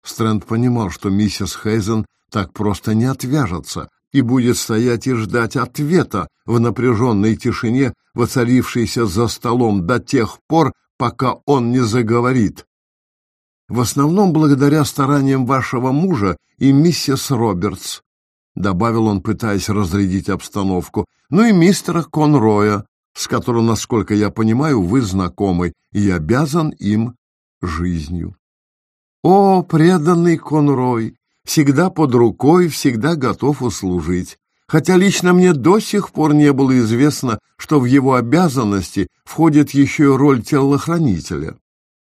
Стрэнд понимал, что миссис Хейзен так просто не отвяжется, и будет стоять и ждать ответа в напряженной тишине, воцарившейся за столом до тех пор, пока он не заговорит. В основном благодаря стараниям вашего мужа и миссис Робертс, добавил он, пытаясь разрядить обстановку, ну и мистера Конроя, с которым, насколько я понимаю, вы знакомы, и обязан им жизнью. О, преданный Конрой, всегда под рукой, всегда готов услужить. Хотя лично мне до сих пор не было известно, что в его обязанности входит еще и роль телохранителя.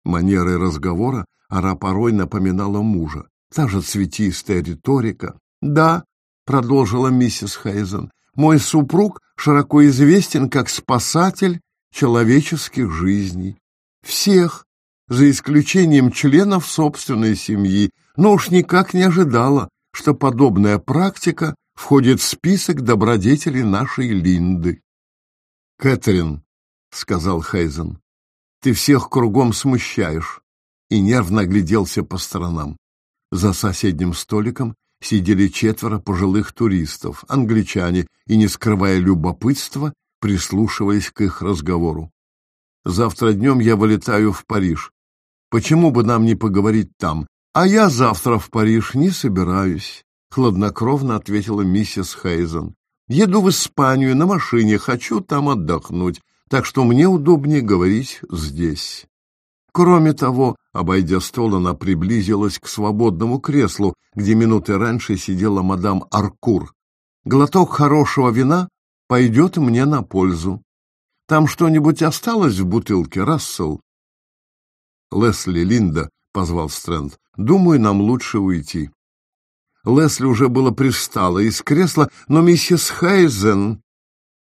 Манерой разговора Ара порой напоминала мужа. Та же цветистая риторика. «Да», — продолжила миссис Хейзен, — «мой супруг широко известен как спасатель человеческих жизней. Всех, за исключением членов собственной семьи, но уж никак не ожидала, что подобная практика входит в список добродетелей нашей Линды. «Кэтрин», — сказал Хейзен, — «ты всех кругом смущаешь», и нервно огляделся по сторонам. За соседним столиком сидели четверо пожилых туристов, англичане, и, не скрывая любопытства, прислушиваясь к их разговору. «Завтра днем я вылетаю в Париж. Почему бы нам не поговорить там? А я завтра в Париж не собираюсь», — хладнокровно ответила миссис Хейзен. «Еду в Испанию на машине, хочу там отдохнуть, так что мне удобнее говорить здесь». Кроме того, обойдя стол, она приблизилась к свободному креслу, где минуты раньше сидела мадам Аркур. «Глоток хорошего вина пойдет мне на пользу. Там что-нибудь осталось в бутылке, Рассел?» Лесли, Линда, — позвал Стрэнд. «Думаю, нам лучше уйти». Лесли уже было пристала из кресла, но миссис Хейзен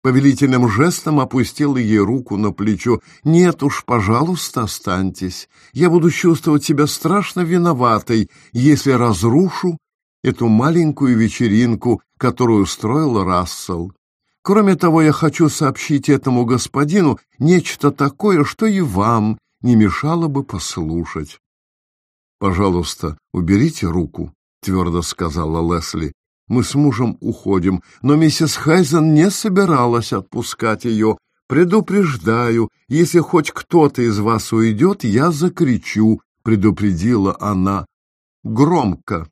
повелительным жестом опустила ей руку на плечо. «Нет уж, пожалуйста, останьтесь. Я буду чувствовать себя страшно виноватой, если разрушу эту маленькую вечеринку, которую устроил Рассел. Кроме того, я хочу сообщить этому господину нечто такое, что и вам не мешало бы послушать. «Пожалуйста, уберите руку», — твердо сказала Лесли. «Мы с мужем уходим, но миссис Хайзен не собиралась отпускать ее. Предупреждаю, если хоть кто-то из вас уйдет, я закричу», — предупредила она. «Громко».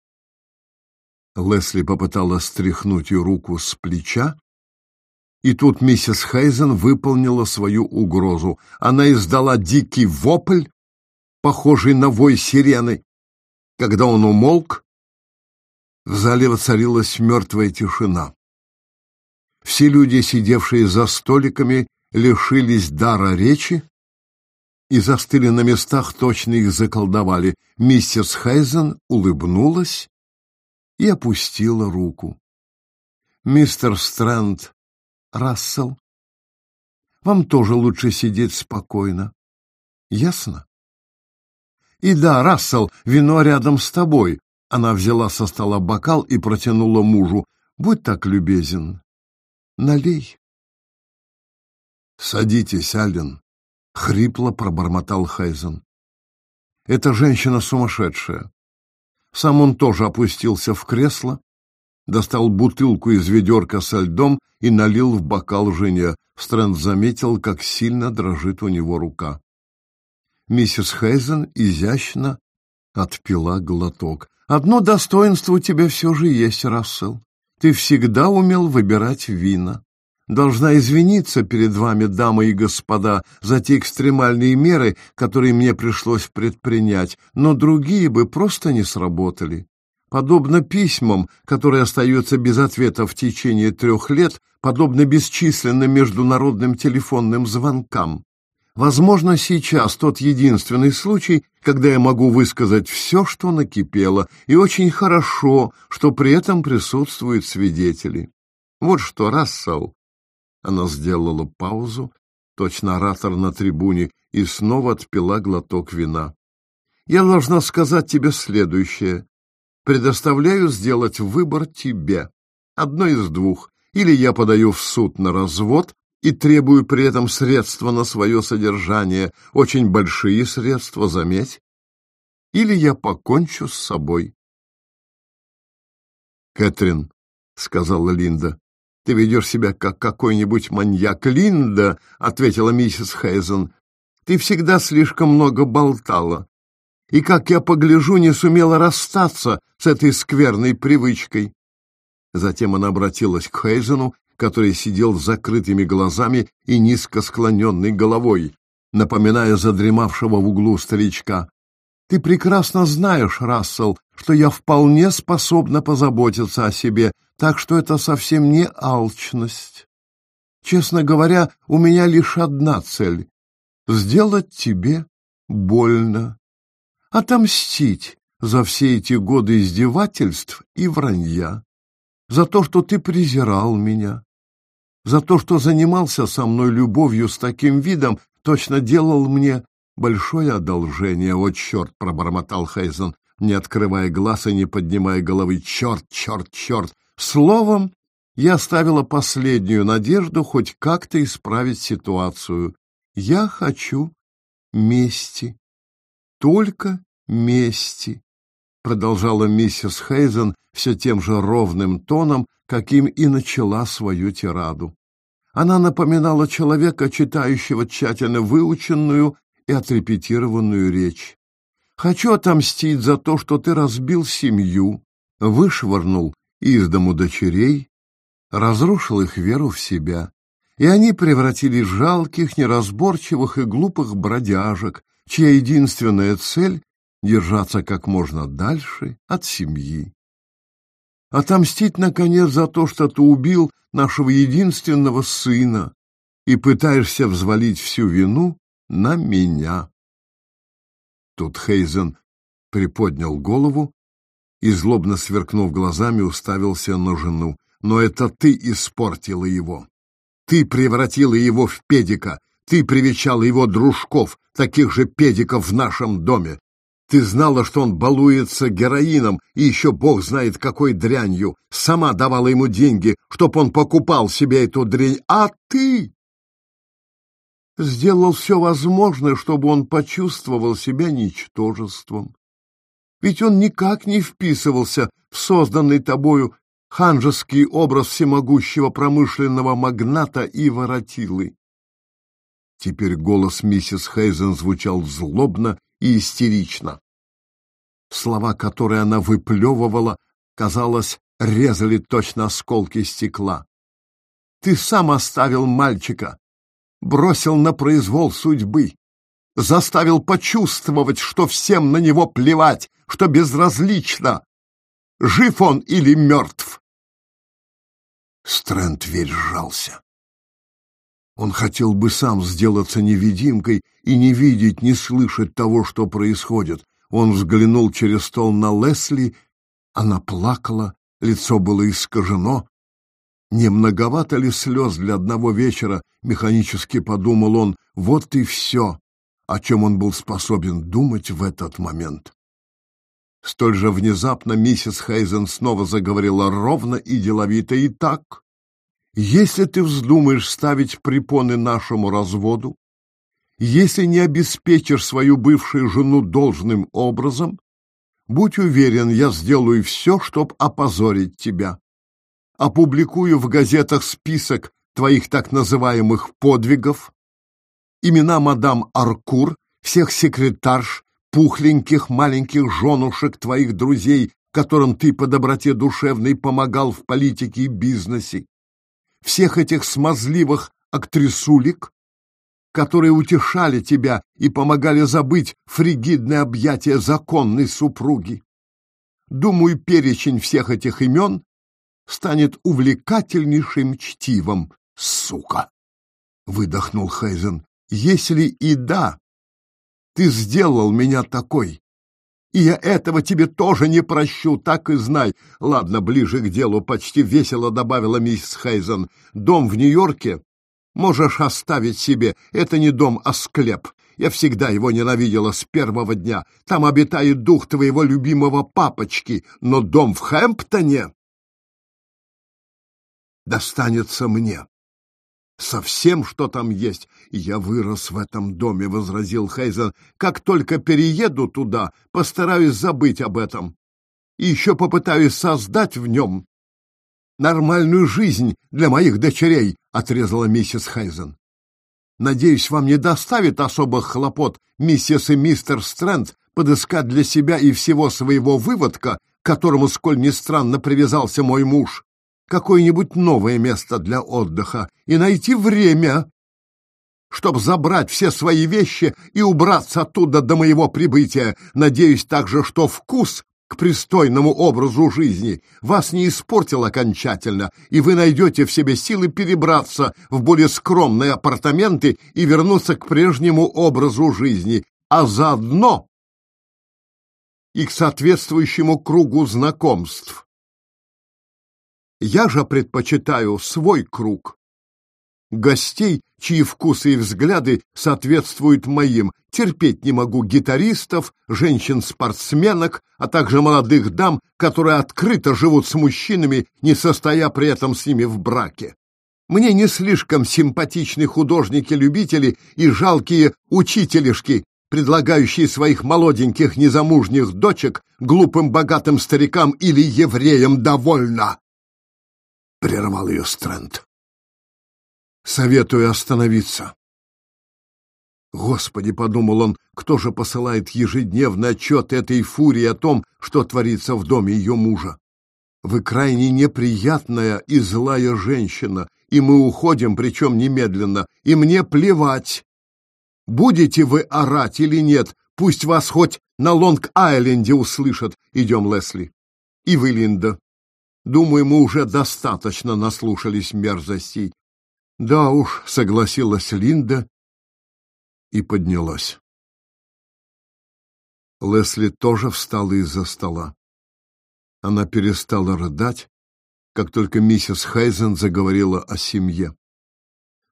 Лесли попыталась стряхнуть ее руку с плеча, и тут миссис Хейзен выполнила свою угрозу. Она издала дикий вопль, похожий на вой сирены. Когда он умолк, в зале воцарилась мертвая тишина. Все люди, сидевшие за столиками, лишились дара речи и застыли на местах, точно их заколдовали. Миссис Хейзен улыбнулась и опустила руку. Мистер Стрэнд Рассел, вам тоже лучше сидеть спокойно. Ясно? И да, Рассел, вино рядом с тобой. Она взяла со стола бокал и протянула мужу. Будь так любезен. Налей. Садитесь, Аллен, — хрипло пробормотал Хайзен. Эта женщина сумасшедшая. Сам он тоже опустился в кресло, достал бутылку из ведерка со льдом и налил в бокал жене. Стрэнд заметил, как сильно дрожит у него рука. Миссис Хейзен изящно отпила глоток. «Одно достоинство у тебя все же есть, Рассел. Ты всегда умел выбирать вина. Должна извиниться перед вами, дамы и господа, за те экстремальные меры, которые мне пришлось предпринять, но другие бы просто не сработали. Подобно письмам, которые остаются без ответа в течение трех лет, подобно бесчисленным международным телефонным звонкам. Возможно, сейчас тот единственный случай, когда я могу высказать все, что накипело, и очень хорошо, что при этом присутствуют свидетели. Вот что, Рассел. Она сделала паузу, точно оратор на трибуне, и снова отпила глоток вина. Я должна сказать тебе следующее предоставляю сделать выбор тебе. Одно из двух. Или я подаю в суд на развод и требую при этом средства на свое содержание, очень большие средства, заметь, или я покончу с собой. Кэтрин, — сказала Линда, — ты ведешь себя как какой-нибудь маньяк. Линда, — ответила миссис Хейзен, — ты всегда слишком много болтала и, как я погляжу, не сумела расстаться с этой скверной привычкой. Затем она обратилась к Хейзену, который сидел с закрытыми глазами и низко склоненной головой, напоминая задремавшего в углу старичка. «Ты прекрасно знаешь, Рассел, что я вполне способна позаботиться о себе, так что это совсем не алчность. Честно говоря, у меня лишь одна цель — сделать тебе больно отомстить за все эти годы издевательств и вранья, за то, что ты презирал меня, за то, что занимался со мной любовью с таким видом, точно делал мне большое одолжение. Вот черт, пробормотал Хейзен, не открывая глаз и не поднимая головы. Черт, черт, черт. Словом, я оставила последнюю надежду хоть как-то исправить ситуацию. Я хочу мести только мести, продолжала миссис Хейзен все тем же ровным тоном, каким и начала свою тираду. Она напоминала человека, читающего тщательно выученную и отрепетированную речь. «Хочу отомстить за то, что ты разбил семью, вышвырнул из дому дочерей, разрушил их веру в себя, и они превратились в жалких, неразборчивых и глупых бродяжек, чья единственная цель — держаться как можно дальше от семьи. Отомстить, наконец, за то, что ты убил нашего единственного сына и пытаешься взвалить всю вину на меня. Тут Хейзен приподнял голову и, злобно сверкнув глазами, уставился на жену. «Но это ты испортила его. Ты превратила его в педика. Ты привечала его дружков, таких же педиков в нашем доме. Ты знала, что он балуется героином и еще бог знает какой дрянью. Сама давала ему деньги, чтоб он покупал себе эту дрянь. А ты сделал все возможное, чтобы он почувствовал себя ничтожеством. Ведь он никак не вписывался в созданный тобою ханжеский образ всемогущего промышленного магната и воротилы. Теперь голос миссис Хейзен звучал злобно и истерично. Слова, которые она выплевывала, казалось, резали точно осколки стекла. Ты сам оставил мальчика, бросил на произвол судьбы, заставил почувствовать, что всем на него плевать, что безразлично, жив он или мертв. Стрэнд весь сжался. Он хотел бы сам сделаться невидимкой и не видеть, не слышать того, что происходит. Он взглянул через стол на Лесли, она плакала, лицо было искажено. Не многовато ли слез для одного вечера, механически подумал он, вот и все, о чем он был способен думать в этот момент. Столь же внезапно миссис Хейзен снова заговорила ровно и деловито. «И так, если ты вздумаешь ставить препоны нашему разводу, если не обеспечишь свою бывшую жену должным образом, будь уверен, я сделаю все, чтобы опозорить тебя. Опубликую в газетах список твоих так называемых подвигов, имена мадам Аркур, всех секретарш, пухленьких маленьких женушек твоих друзей, которым ты по доброте душевной помогал в политике и бизнесе, всех этих смазливых актрисулек, которые утешали тебя и помогали забыть фригидное объятие законной супруги. Думаю, перечень всех этих имен станет увлекательнейшим чтивом, сука! — выдохнул Хейзен. — Если и да, ты сделал меня такой. И я этого тебе тоже не прощу, так и знай. Ладно, ближе к делу, почти весело добавила мисс Хейзен. Дом в Нью-Йорке можешь оставить себе. Это не дом, а склеп. Я всегда его ненавидела с первого дня. Там обитает дух твоего любимого папочки, но дом в Хэмптоне достанется мне со всем, что там есть. Я вырос в этом доме, — возразил Хейзен. Как только перееду туда, постараюсь забыть об этом. И еще попытаюсь создать в нем нормальную жизнь для моих дочерей, — отрезала миссис Хейзен. Надеюсь, вам не доставит особых хлопот, миссис и мистер Стрэнд, подыскать для себя и всего своего выводка, к которому, сколь ни странно, привязался мой муж, какое-нибудь новое место для отдыха и найти время, чтобы забрать все свои вещи и убраться оттуда до моего прибытия. Надеюсь также, что вкус к пристойному образу жизни вас не испортил окончательно, и вы найдете в себе силы перебраться в более скромные апартаменты и вернуться к прежнему образу жизни, а заодно и к соответствующему кругу знакомств. Я же предпочитаю свой круг. Гостей, чьи вкусы и взгляды соответствуют моим, терпеть не могу гитаристов, женщин-спортсменок, а также молодых дам, которые открыто живут с мужчинами, не состоя при этом с ними в браке. Мне не слишком симпатичны художники-любители и жалкие учителишки, предлагающие своих молоденьких незамужних дочек глупым богатым старикам или евреям довольно прервал ее Стрэнд. Советую остановиться. Господи, подумал он, кто же посылает ежедневный отчет этой фурии о том, что творится в доме ее мужа? Вы крайне неприятная и злая женщина, и мы уходим, причем немедленно, и мне плевать. Будете вы орать или нет, пусть вас хоть на Лонг-Айленде услышат. Идем, Лесли. И вы, Линда, Думаю, мы уже достаточно наслушались мерзостей. Да уж, согласилась Линда и поднялась. Лесли тоже встала из-за стола. Она перестала рыдать, как только миссис Хайзен заговорила о семье.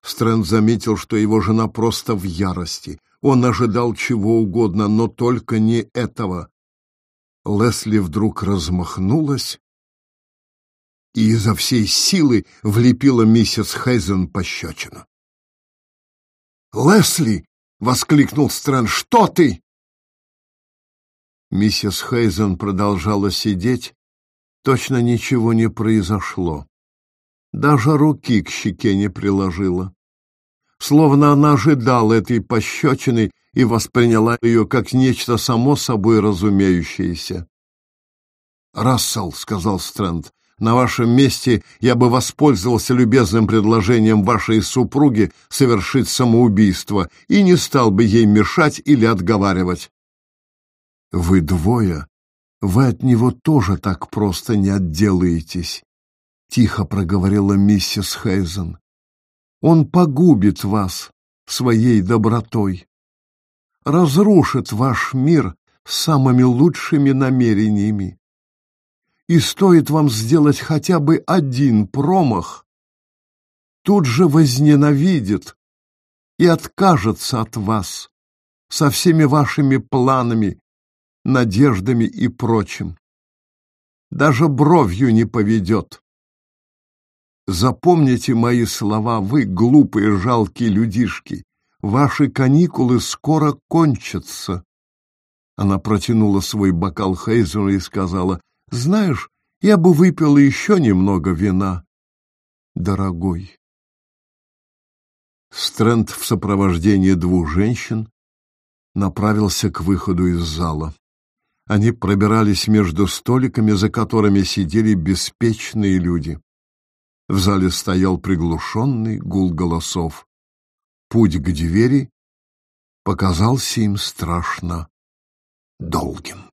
Стрэнд заметил, что его жена просто в ярости. Он ожидал чего угодно, но только не этого. Лесли вдруг размахнулась и изо всей силы влепила миссис Хайзен пощечину. «Лесли!» — воскликнул Стрэнд. «Что ты?» Миссис Хейзен продолжала сидеть, точно ничего не произошло. Даже руки к щеке не приложила. Словно она ожидала этой пощечины и восприняла ее как нечто само собой разумеющееся. «Рассел», — сказал Стрэнд, — «на вашем месте я бы воспользовался любезным предложением вашей супруги совершить самоубийство и не стал бы ей мешать или отговаривать». «Вы двое вы от него тоже так просто не отделаетесь, — тихо проговорила миссис Хейзен. Он погубит вас своей добротой, разрушит ваш мир самыми лучшими намерениями. И стоит вам сделать хотя бы один промах, тут же возненавидит и откажется от вас со всеми вашими планами надеждами и прочим. Даже бровью не поведет. Запомните мои слова, вы, глупые, жалкие людишки. Ваши каникулы скоро кончатся. Она протянула свой бокал Хейзена и сказала, «Знаешь, я бы выпила еще немного вина, дорогой». Стрэнд в сопровождении двух женщин направился к выходу из зала. Они пробирались между столиками, за которыми сидели беспечные люди. В зале стоял приглушенный гул голосов. Путь к двери показался им страшно долгим.